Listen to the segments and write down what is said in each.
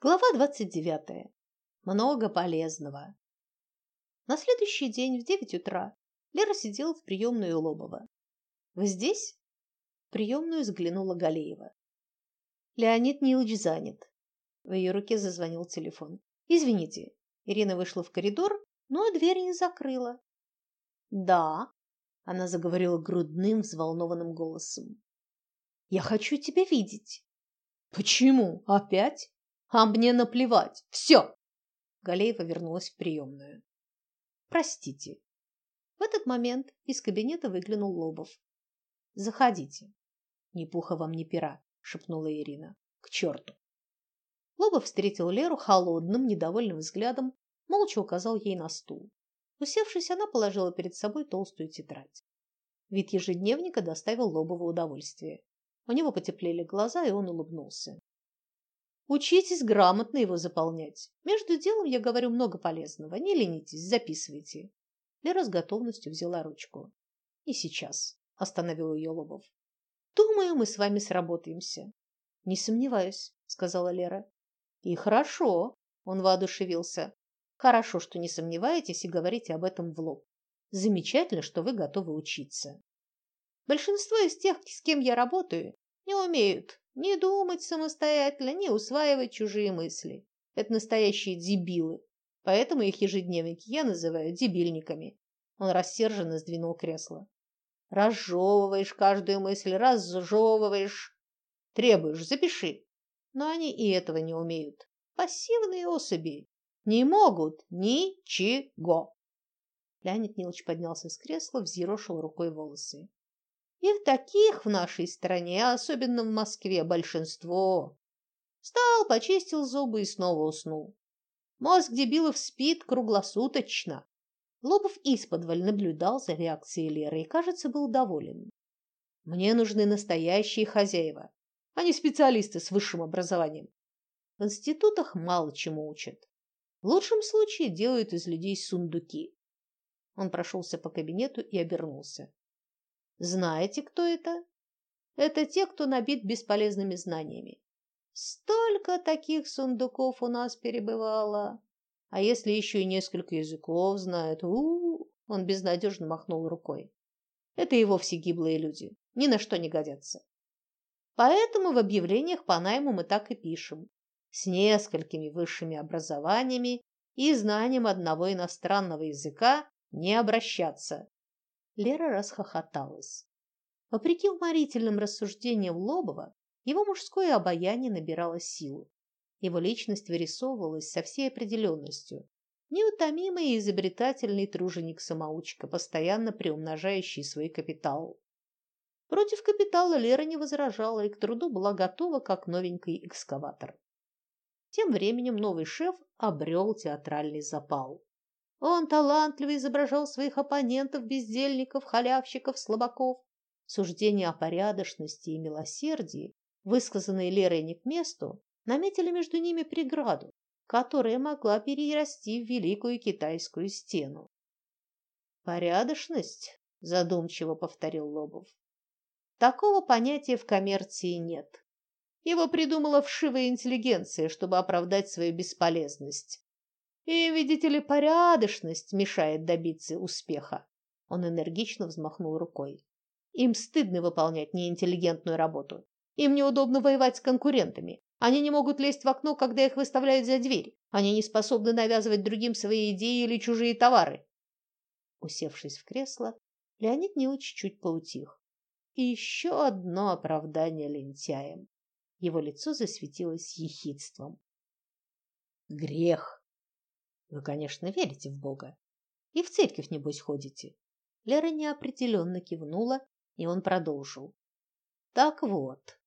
Глава двадцать девятая. Много полезного. На следующий день в девять утра Лера сидела в приемной у Лобова. Вы здесь? В приемную взглянула Галеева. Леонид Нилович занят. В ее руке зазвонил телефон. Извините. Ирина вышла в коридор, но дверь не закрыла. Да, она заговорила грудным, взволнованным голосом. Я хочу тебя видеть. Почему? Опять? А мне наплевать. Все. Галеева вернулась в приемную. Простите. В этот момент из кабинета выглянул Лобов. Заходите. Ни пуха вам, ни пера, шепнула Ирина. К черту. Лобов встретил Леру холодным, недовольным взглядом, молча указал ей на стул. Усевшись, она положила перед собой толстую тетрадь. Вид ежедневника доставил Лобову удовольствие. У него потеплели глаза, и он улыбнулся. Учитесь грамотно его заполнять. Между делом я говорю много полезного. Не ленитесь, записывайте. Лера с готовностью взяла ручку. И сейчас, остановил ее Лобов. Думаю, мы с вами сработаемся. Не сомневаюсь, сказала Лера. И хорошо, он воодушевился. Хорошо, что не сомневаетесь и говорите об этом в лоб. Замечательно, что вы готовы учиться. Большинство из тех, с кем я работаю, не умеют ни думать самостоятельно, ни усваивать чужие мысли. Это настоящие дебилы. Поэтому их ежедневники я называю дебильниками. Он рассерженно сдвинул кресло. Разжевываешь каждую мысль, разжевываешь. Требуешь, запиши. Но они и этого не умеют. Пассивные особи. Не могут ничего. Леонид Нилович поднялся с кресла, взъерошил рукой волосы. Их таких в нашей стране, особенно в Москве, большинство. Встал, почистил зубы и снова уснул. Мозг дебилов спит круглосуточно. Лобов исподволь наблюдал за реакцией Леры и, кажется, был доволен. Мне нужны настоящие хозяева, а не специалисты с высшим образованием. В институтах мало чему учат. В лучшем случае делают из людей сундуки. Он прошелся по кабинету и обернулся. Знаете, кто это? Это те, кто набит бесполезными знаниями. Столько таких сундуков у нас перебывало. А если еще и несколько языков знают, у, -у, -у он безнадежно махнул рукой. Это и вовсе гиблые люди, ни на что не годятся. Поэтому в объявлениях по найму мы так и пишем: с несколькими высшими образованиями и знанием одного иностранного языка не обращаться. Лера расхохоталась. Вопреки уморительным рассуждениям Лобова, его мужское обаяние набирало силу. Его личность вырисовывалась со всей определенностью. Неутомимый и изобретательный труженик-самоучка, постоянно приумножающий свой капитал. Против капитала Лера не возражала и к труду была готова, как новенький экскаватор. Тем временем новый шеф обрел театральный запал. Он талантливо изображал своих оппонентов, бездельников, халявщиков, слабаков. Суждения о порядочности и милосердии, высказанные Лерой не к месту, наметили между ними преграду, которая могла перерасти в великую китайскую стену. Порядочность, задумчиво повторил Лобов. Такого понятия в коммерции нет. Его придумала вшивая интеллигенция, чтобы оправдать свою бесполезность. И, видите ли, порядочность мешает добиться успеха. Он энергично взмахнул рукой. Им стыдно выполнять неинтеллигентную работу. Им неудобно воевать с конкурентами. Они не могут лезть в окно, когда их выставляют за дверь. Они не способны навязывать другим свои идеи или чужие товары. Усевшись в кресло, Леонид Нилович чуть поутих. И еще одно оправдание лентяям. Его лицо засветилось ехидством. Грех вы, конечно, верите в Бога. И в церковь, небось, ходите. Лера неопределенно кивнула, и он продолжил. Так вот.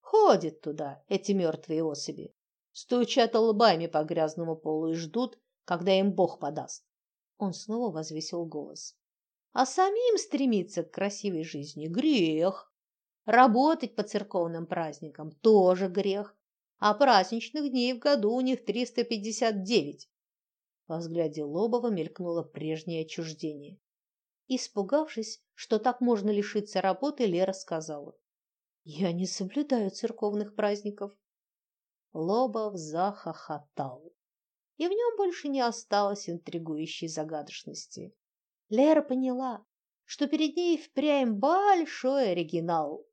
Ходят туда эти мертвые особи, стучат лбами по грязному полу и ждут, когда им Бог подаст. Он снова возвысил голос. А самим стремиться к красивой жизни грех. Работать по церковным праздникам тоже грех. А праздничных дней в году у них 359. Во взгляде Лобова мелькнуло прежнее отчуждение. Испугавшись, что так можно лишиться работы, Лера сказала: "Я не соблюдаю церковных праздников". Лобов захохотал. И в нем больше не осталось интригующей загадочности. Лера поняла, что перед ней впрямь большой оригинал.